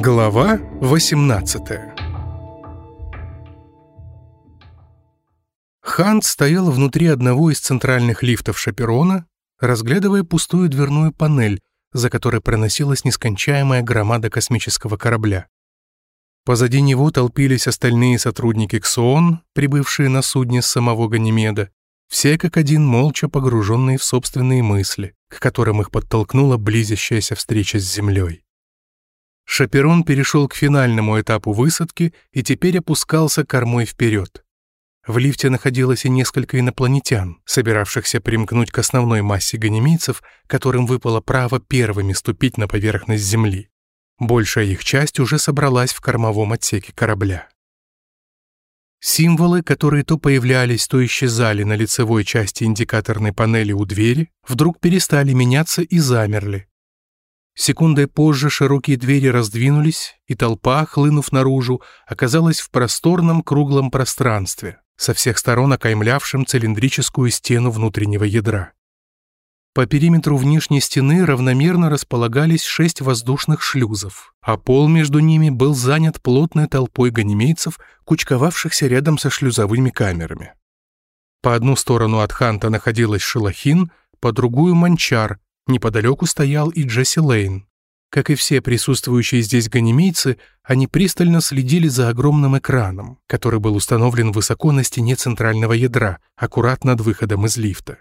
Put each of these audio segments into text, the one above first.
Глава 18 Хант стоял внутри одного из центральных лифтов Шаперона, разглядывая пустую дверную панель, за которой проносилась нескончаемая громада космического корабля. Позади него толпились остальные сотрудники КСОН, прибывшие на судне с самого Ганимеда, все как один молча погруженные в собственные мысли, к которым их подтолкнула близящаяся встреча с Землей. Шаперон перешел к финальному этапу высадки и теперь опускался кормой вперед. В лифте находилось и несколько инопланетян, собиравшихся примкнуть к основной массе ганимийцев, которым выпало право первыми ступить на поверхность Земли. Большая их часть уже собралась в кормовом отсеке корабля. Символы, которые то появлялись, то исчезали на лицевой части индикаторной панели у двери, вдруг перестали меняться и замерли. Секундой позже широкие двери раздвинулись, и толпа, хлынув наружу, оказалась в просторном круглом пространстве, со всех сторон окаймлявшим цилиндрическую стену внутреннего ядра. По периметру внешней стены равномерно располагались шесть воздушных шлюзов, а пол между ними был занят плотной толпой ганимейцев, кучковавшихся рядом со шлюзовыми камерами. По одну сторону от Ханта находилась Шелахин, по другую — Манчар, неподалеку стоял и Джесси Лейн. Как и все присутствующие здесь ганимейцы, они пристально следили за огромным экраном, который был установлен высоко на стене центрального ядра, аккурат над выходом из лифта.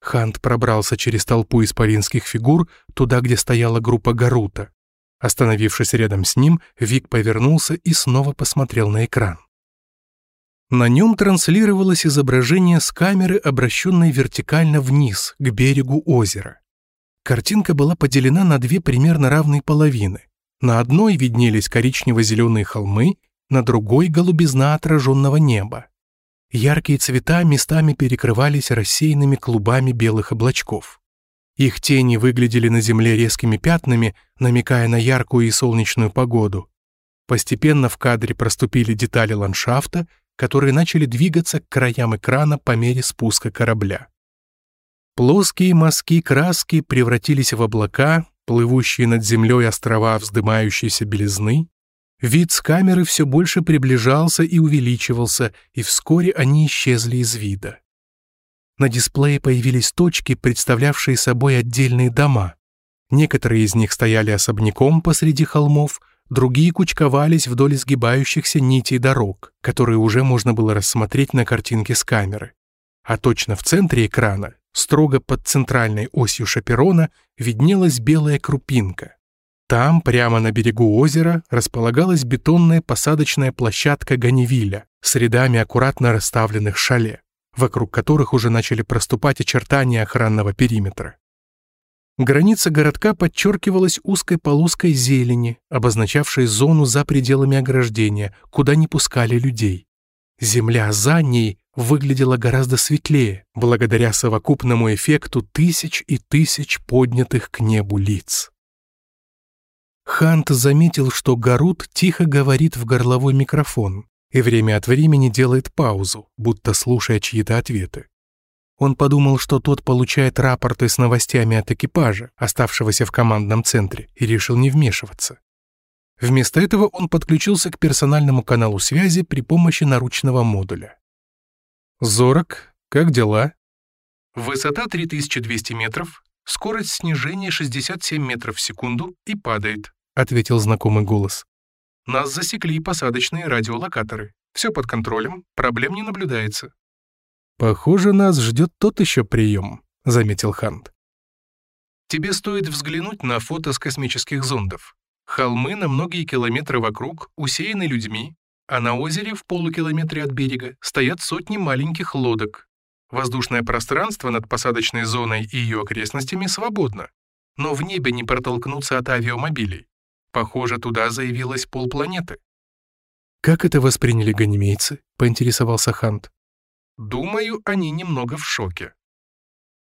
Хант пробрался через толпу исполинских фигур туда, где стояла группа Гарута. Остановившись рядом с ним, Вик повернулся и снова посмотрел на экран. На нем транслировалось изображение с камеры, обращенной вертикально вниз, к берегу озера. Картинка была поделена на две примерно равные половины. На одной виднелись коричнево-зеленые холмы, на другой — голубизна отраженного неба. Яркие цвета местами перекрывались рассеянными клубами белых облачков. Их тени выглядели на земле резкими пятнами, намекая на яркую и солнечную погоду. Постепенно в кадре проступили детали ландшафта, которые начали двигаться к краям экрана по мере спуска корабля. Плоские мазки краски превратились в облака, плывущие над землей острова вздымающейся белизны. Вид с камеры все больше приближался и увеличивался, и вскоре они исчезли из вида. На дисплее появились точки, представлявшие собой отдельные дома. Некоторые из них стояли особняком посреди холмов, другие кучковались вдоль сгибающихся нитей дорог, которые уже можно было рассмотреть на картинке с камеры. А точно в центре экрана Строго под центральной осью шаперона виднелась белая крупинка. Там, прямо на берегу озера, располагалась бетонная посадочная площадка Ганевиля с рядами аккуратно расставленных шале, вокруг которых уже начали проступать очертания охранного периметра. Граница городка подчеркивалась узкой полоской зелени, обозначавшей зону за пределами ограждения, куда не пускали людей. Земля за ней выглядела гораздо светлее, благодаря совокупному эффекту тысяч и тысяч поднятых к небу лиц. Хант заметил, что Гарут тихо говорит в горловой микрофон и время от времени делает паузу, будто слушая чьи-то ответы. Он подумал, что тот получает рапорты с новостями от экипажа, оставшегося в командном центре, и решил не вмешиваться. Вместо этого он подключился к персональному каналу связи при помощи наручного модуля. «Зорок, как дела?» Высота 3200 метров, скорость снижения 67 метров в секунду и падает, ответил знакомый голос. Нас засекли посадочные радиолокаторы. Все под контролем, проблем не наблюдается. Похоже, нас ждет тот еще прием, заметил Хант. Тебе стоит взглянуть на фото с космических зондов. Холмы на многие километры вокруг усеяны людьми, а на озере в полукилометре от берега стоят сотни маленьких лодок. Воздушное пространство над посадочной зоной и ее окрестностями свободно, но в небе не протолкнуться от авиамобилей. Похоже, туда заявилась полпланеты. «Как это восприняли ганимейцы?» — поинтересовался Хант. «Думаю, они немного в шоке».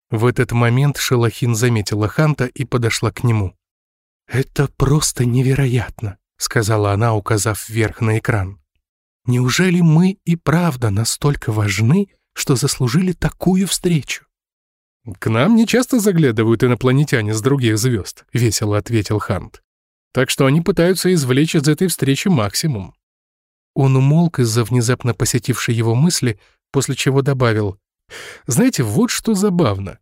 В этот момент Шелахин заметила Ханта и подошла к нему. «Это просто невероятно», — сказала она, указав вверх на экран. «Неужели мы и правда настолько важны, что заслужили такую встречу?» «К нам не часто заглядывают инопланетяне с других звезд», — весело ответил Хант. так что они пытаются извлечь из этой встречи максимум». Он умолк из-за внезапно посетившей его мысли, после чего добавил, «Знаете, вот что забавно.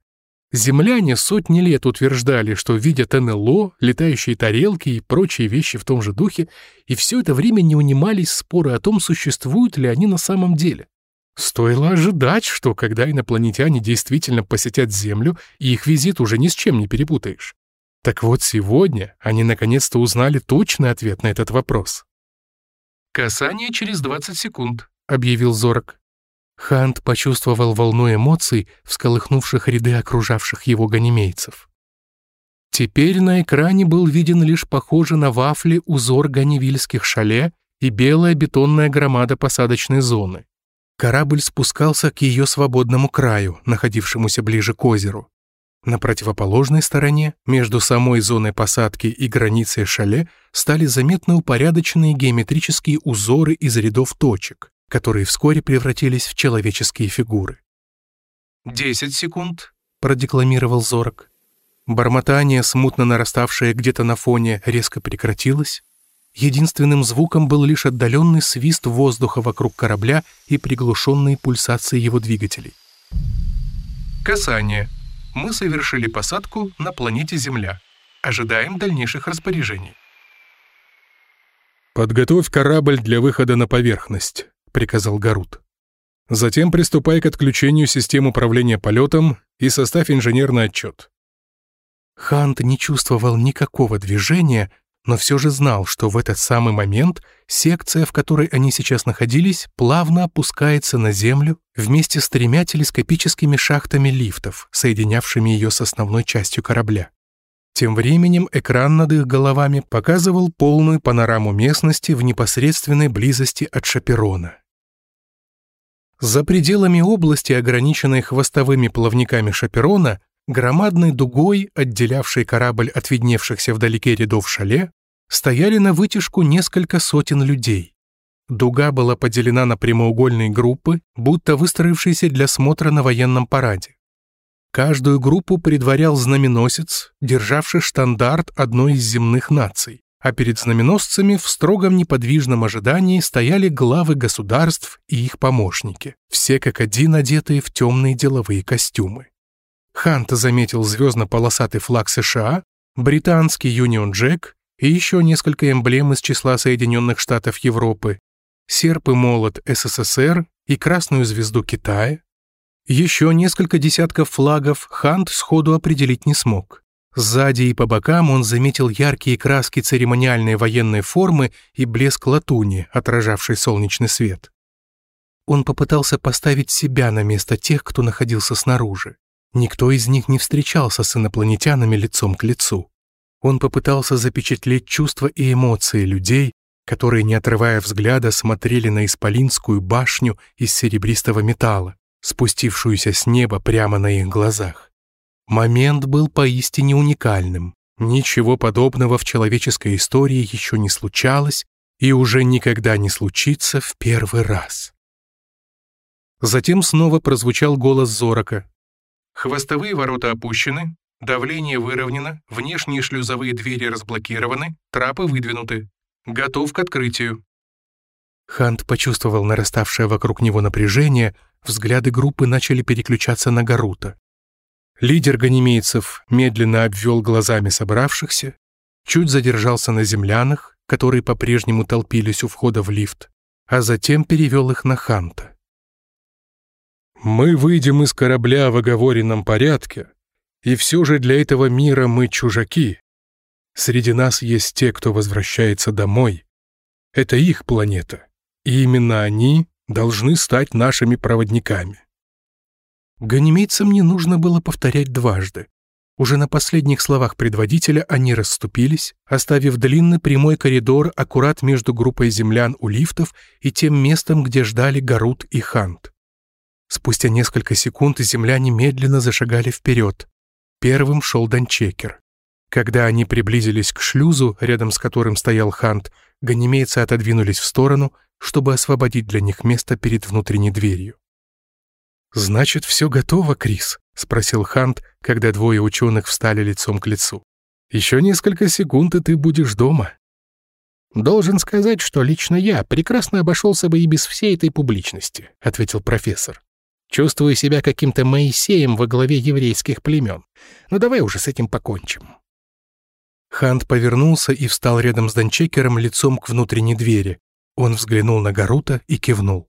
Земляне сотни лет утверждали, что видят НЛО, летающие тарелки и прочие вещи в том же духе, и все это время не унимались споры о том, существуют ли они на самом деле. Стоило ожидать, что когда инопланетяне действительно посетят Землю, их визит уже ни с чем не перепутаешь. Так вот сегодня они наконец-то узнали точный ответ на этот вопрос. «Касание через 20 секунд», — объявил Зорок. Хант почувствовал волну эмоций, всколыхнувших ряды окружавших его ганимейцев. Теперь на экране был виден лишь похожий на вафли узор ганевильских шале и белая бетонная громада посадочной зоны. Корабль спускался к ее свободному краю, находившемуся ближе к озеру. На противоположной стороне, между самой зоной посадки и границей шале, стали заметны упорядоченные геометрические узоры из рядов точек, которые вскоре превратились в человеческие фигуры. «Десять секунд», — продекламировал Зорок. Бормотание, смутно нараставшее где-то на фоне, резко прекратилось, Единственным звуком был лишь отдаленный свист воздуха вокруг корабля и приглушенные пульсации его двигателей. Касание. Мы совершили посадку на планете Земля. Ожидаем дальнейших распоряжений. «Подготовь корабль для выхода на поверхность», — приказал Гарут. «Затем приступай к отключению систем управления полетом и составь инженерный отчет». Хант не чувствовал никакого движения, но все же знал, что в этот самый момент секция, в которой они сейчас находились, плавно опускается на Землю вместе с тремя телескопическими шахтами лифтов, соединявшими ее с основной частью корабля. Тем временем экран над их головами показывал полную панораму местности в непосредственной близости от Шаперона. За пределами области, ограниченной хвостовыми плавниками Шаперона, Громадной дугой, отделявшей корабль от видневшихся вдалеке рядов шале, стояли на вытяжку несколько сотен людей. Дуга была поделена на прямоугольные группы, будто выстроившиеся для смотра на военном параде. Каждую группу предварял знаменосец, державший штандарт одной из земных наций, а перед знаменосцами в строгом неподвижном ожидании стояли главы государств и их помощники, все как один одетые в темные деловые костюмы. Хант заметил звездно-полосатый флаг США, британский Юнион Джек и еще несколько эмблем из числа Соединенных Штатов Европы, серп и молот СССР и красную звезду Китая. Еще несколько десятков флагов Хант сходу определить не смог. Сзади и по бокам он заметил яркие краски церемониальной военной формы и блеск латуни, отражавший солнечный свет. Он попытался поставить себя на место тех, кто находился снаружи. Никто из них не встречался с инопланетянами лицом к лицу. Он попытался запечатлеть чувства и эмоции людей, которые, не отрывая взгляда, смотрели на Исполинскую башню из серебристого металла, спустившуюся с неба прямо на их глазах. Момент был поистине уникальным. Ничего подобного в человеческой истории еще не случалось и уже никогда не случится в первый раз. Затем снова прозвучал голос Зорока, Хвостовые ворота опущены, давление выровнено, внешние шлюзовые двери разблокированы, трапы выдвинуты. Готов к открытию. Хант почувствовал нараставшее вокруг него напряжение, взгляды группы начали переключаться на Гарута. Лидер ганимейцев медленно обвел глазами собравшихся, чуть задержался на землянах, которые по-прежнему толпились у входа в лифт, а затем перевел их на Ханта. Мы выйдем из корабля в оговоренном порядке, и все же для этого мира мы чужаки. Среди нас есть те, кто возвращается домой. Это их планета, и именно они должны стать нашими проводниками. Ганимейцам не нужно было повторять дважды. Уже на последних словах предводителя они расступились, оставив длинный прямой коридор аккурат между группой землян у лифтов и тем местом, где ждали Гарут и Хант. Спустя несколько секунд земляне медленно зашагали вперед. Первым шел Данчекер. Когда они приблизились к шлюзу, рядом с которым стоял Хант, ганимейцы отодвинулись в сторону, чтобы освободить для них место перед внутренней дверью. «Значит, все готово, Крис?» — спросил Хант, когда двое ученых встали лицом к лицу. Еще несколько секунд, и ты будешь дома. «Должен сказать, что лично я прекрасно обошелся бы и без всей этой публичности», — ответил профессор. «Чувствую себя каким-то Моисеем во главе еврейских племен. Но давай уже с этим покончим». Хант повернулся и встал рядом с Дончекером лицом к внутренней двери. Он взглянул на Гарута и кивнул.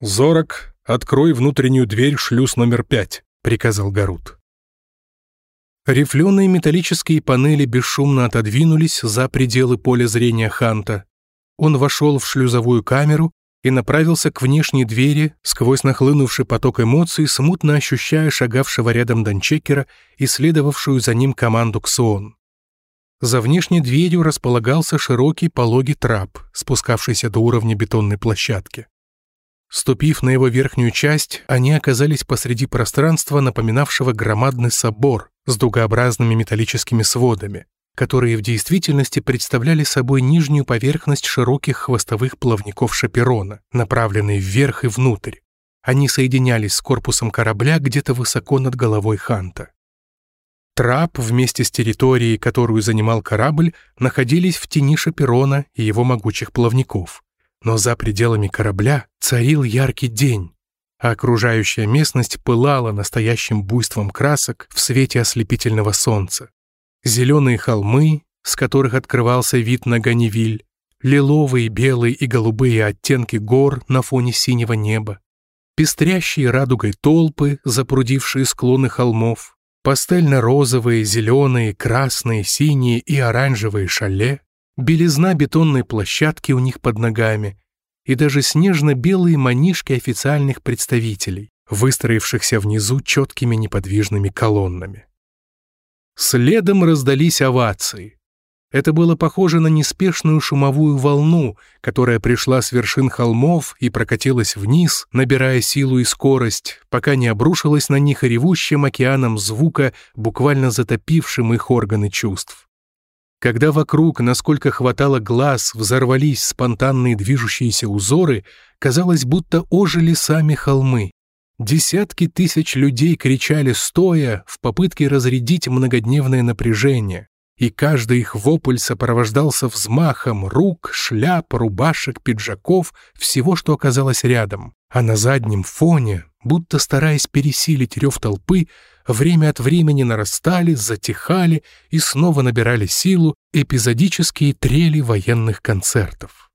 «Зорок, открой внутреннюю дверь, шлюз номер пять», — приказал Гарут. Рифленые металлические панели бесшумно отодвинулись за пределы поля зрения Ханта. Он вошел в шлюзовую камеру и направился к внешней двери, сквозь нахлынувший поток эмоций, смутно ощущая шагавшего рядом Дончекера и следовавшую за ним команду Ксион. За внешней дверью располагался широкий пологий трап, спускавшийся до уровня бетонной площадки. Ступив на его верхнюю часть, они оказались посреди пространства, напоминавшего громадный собор с дугообразными металлическими сводами, которые в действительности представляли собой нижнюю поверхность широких хвостовых плавников шаперона, направленные вверх и внутрь. Они соединялись с корпусом корабля где-то высоко над головой Ханта. Трап вместе с территорией, которую занимал корабль, находились в тени шаперона и его могучих плавников но за пределами корабля царил яркий день, а окружающая местность пылала настоящим буйством красок в свете ослепительного солнца. Зеленые холмы, с которых открывался вид на Ганевиль, лиловые, белые и голубые оттенки гор на фоне синего неба, пестрящие радугой толпы, запрудившие склоны холмов, пастельно-розовые, зеленые, красные, синие и оранжевые шале, белизна бетонной площадки у них под ногами и даже снежно-белые манишки официальных представителей, выстроившихся внизу четкими неподвижными колоннами. Следом раздались овации. Это было похоже на неспешную шумовую волну, которая пришла с вершин холмов и прокатилась вниз, набирая силу и скорость, пока не обрушилась на них ревущим океаном звука, буквально затопившим их органы чувств. Когда вокруг, насколько хватало глаз, взорвались спонтанные движущиеся узоры, казалось, будто ожили сами холмы. Десятки тысяч людей кричали стоя в попытке разрядить многодневное напряжение, и каждый их вопль сопровождался взмахом рук, шляп, рубашек, пиджаков, всего, что оказалось рядом. А на заднем фоне, будто стараясь пересилить рев толпы, время от времени нарастали, затихали и снова набирали силу эпизодические трели военных концертов.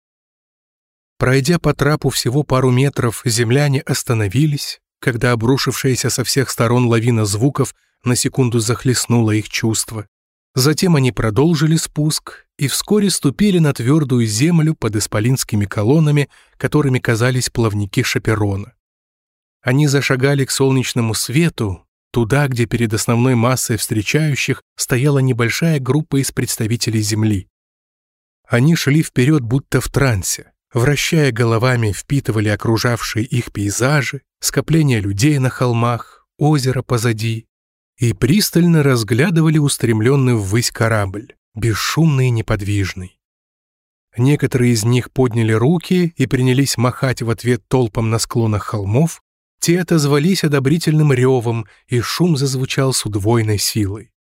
Пройдя по трапу всего пару метров, земляне остановились, когда обрушившаяся со всех сторон лавина звуков на секунду захлестнула их чувства. Затем они продолжили спуск и вскоре ступили на твердую землю под исполинскими колоннами, которыми казались плавники Шаперона. Они зашагали к солнечному свету, туда, где перед основной массой встречающих стояла небольшая группа из представителей Земли. Они шли вперед будто в трансе, вращая головами, впитывали окружавшие их пейзажи, скопление людей на холмах, озеро позади, и пристально разглядывали устремленный ввысь корабль, бесшумный и неподвижный. Некоторые из них подняли руки и принялись махать в ответ толпам на склонах холмов, те отозвались одобрительным ревом, и шум зазвучал с удвоенной силой.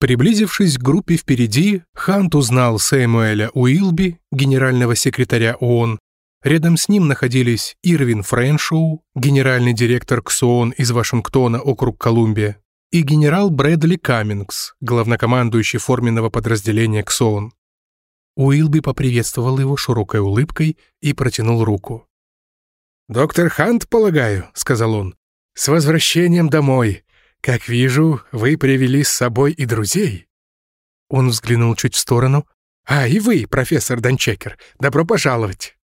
Приблизившись к группе впереди, Хант узнал Сэмуэля Уилби, генерального секретаря ООН. Рядом с ним находились Ирвин Френшоу, генеральный директор КСООН из Вашингтона, округ Колумбия, и генерал Брэдли Каммингс, главнокомандующий форменного подразделения КСООН. Уилби поприветствовал его широкой улыбкой и протянул руку. «Доктор Хант, полагаю», — сказал он, — «с возвращением домой. Как вижу, вы привели с собой и друзей». Он взглянул чуть в сторону. «А, и вы, профессор Данчекер, добро пожаловать».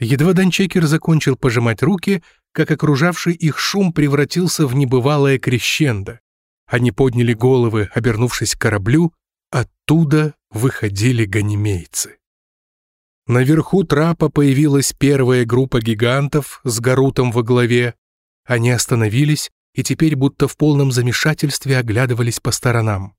Едва Данчекер закончил пожимать руки, как окружавший их шум превратился в небывалое крещендо. Они подняли головы, обернувшись к кораблю, оттуда выходили ганимейцы. Наверху трапа появилась первая группа гигантов с Гарутом во главе. Они остановились и теперь будто в полном замешательстве оглядывались по сторонам.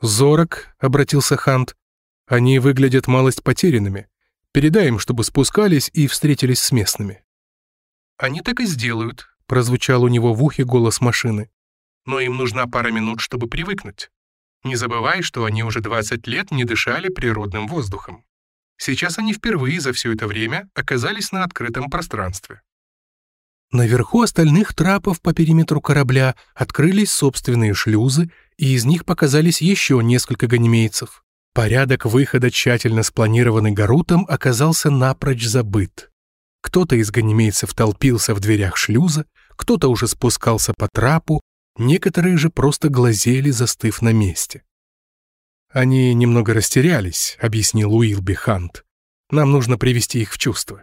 «Зорок», — обратился Хант, — «они выглядят малость потерянными. Передай им, чтобы спускались и встретились с местными». «Они так и сделают», — прозвучал у него в ухе голос машины. но им нужна пара минут, чтобы привыкнуть. Не забывай, что они уже 20 лет не дышали природным воздухом. Сейчас они впервые за все это время оказались на открытом пространстве. Наверху остальных трапов по периметру корабля открылись собственные шлюзы, и из них показались еще несколько ганимейцев. Порядок выхода, тщательно спланированный Гарутом, оказался напрочь забыт. Кто-то из ганимейцев толпился в дверях шлюза, кто-то уже спускался по трапу, некоторые же просто глазели, застыв на месте. «Они немного растерялись», — объяснил Уилби Хант. «Нам нужно привести их в чувство».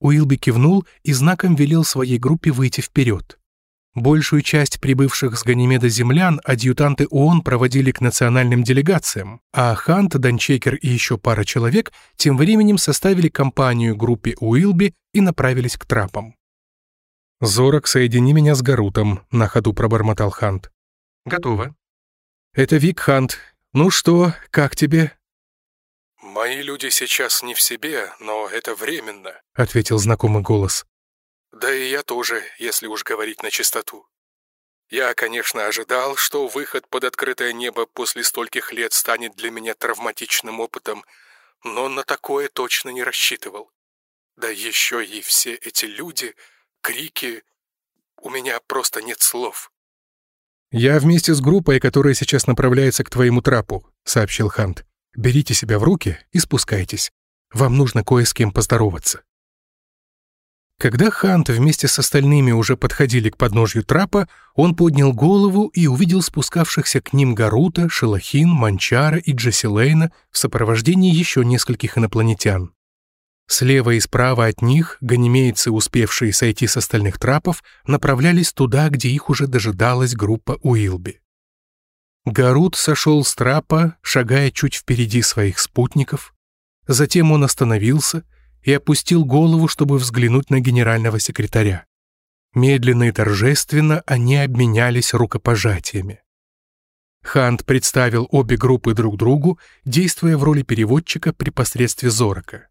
Уилби кивнул и знаком велел своей группе выйти вперед. Большую часть прибывших с Ганимеда землян адъютанты ООН проводили к национальным делегациям, а Хант, Данчекер и еще пара человек тем временем составили компанию группе Уилби и направились к трапам. «Зорок, соедини меня с Гарутом», — на ходу пробормотал Хант. «Готово». «Это Вик Хант. Ну что, как тебе?» «Мои люди сейчас не в себе, но это временно», — ответил знакомый голос. Да и я тоже, если уж говорить на чистоту. Я, конечно, ожидал, что выход под открытое небо после стольких лет станет для меня травматичным опытом, но на такое точно не рассчитывал. Да еще и все эти люди, крики... У меня просто нет слов. «Я вместе с группой, которая сейчас направляется к твоему трапу», — сообщил Хант. «Берите себя в руки и спускайтесь. Вам нужно кое с кем поздороваться». Когда Хант вместе с остальными уже подходили к подножью трапа, он поднял голову и увидел спускавшихся к ним Гарута, Шелахин, Манчара и Джесилейна в сопровождении еще нескольких инопланетян. Слева и справа от них ганимейцы, успевшие сойти с остальных трапов, направлялись туда, где их уже дожидалась группа Уилби. Гарут сошел с трапа, шагая чуть впереди своих спутников. Затем он остановился — и опустил голову, чтобы взглянуть на генерального секретаря. Медленно и торжественно они обменялись рукопожатиями. Хант представил обе группы друг другу, действуя в роли переводчика при посредстве Зорока.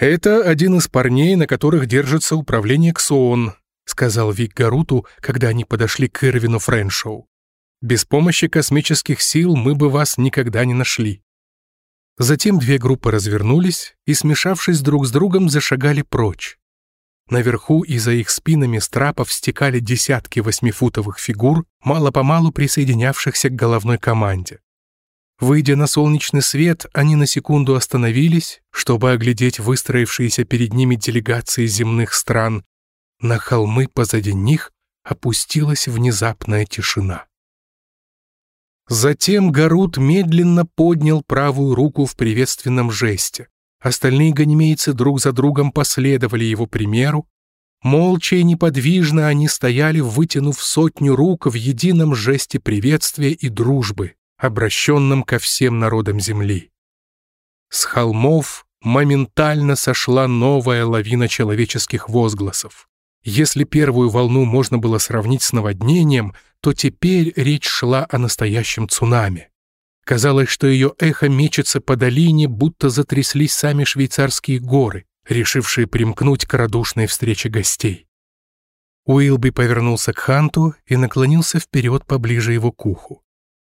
«Это один из парней, на которых держится управление КСООН», сказал Вик Гаруту, когда они подошли к Ирвину Френшоу. «Без помощи космических сил мы бы вас никогда не нашли». Затем две группы развернулись и, смешавшись друг с другом, зашагали прочь. Наверху и за их спинами с трапов стекали десятки восьмифутовых фигур, мало-помалу присоединявшихся к головной команде. Выйдя на солнечный свет, они на секунду остановились, чтобы оглядеть выстроившиеся перед ними делегации земных стран. На холмы позади них опустилась внезапная тишина. Затем Гарут медленно поднял правую руку в приветственном жесте. Остальные ганимейцы друг за другом последовали его примеру. Молча и неподвижно они стояли, вытянув сотню рук в едином жесте приветствия и дружбы, обращенном ко всем народам земли. С холмов моментально сошла новая лавина человеческих возгласов. Если первую волну можно было сравнить с наводнением, то теперь речь шла о настоящем цунами. Казалось, что ее эхо мечется по долине, будто затряслись сами швейцарские горы, решившие примкнуть к радушной встрече гостей. Уилби повернулся к Ханту и наклонился вперед поближе его к уху.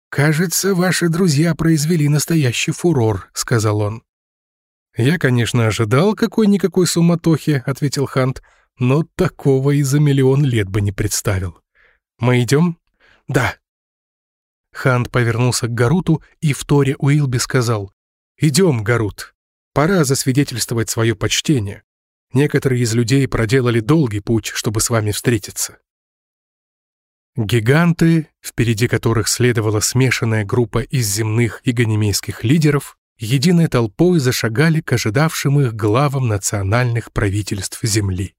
«Кажется, ваши друзья произвели настоящий фурор», — сказал он. «Я, конечно, ожидал какой-никакой суматохи», — ответил Хант, — но такого и за миллион лет бы не представил. Мы идем? Да. Хант повернулся к Гаруту и в торе Уилби сказал, «Идем, Гарут, пора засвидетельствовать свое почтение. Некоторые из людей проделали долгий путь, чтобы с вами встретиться». Гиганты, впереди которых следовала смешанная группа из земных и ганимейских лидеров, единой толпой зашагали к ожидавшим их главам национальных правительств Земли.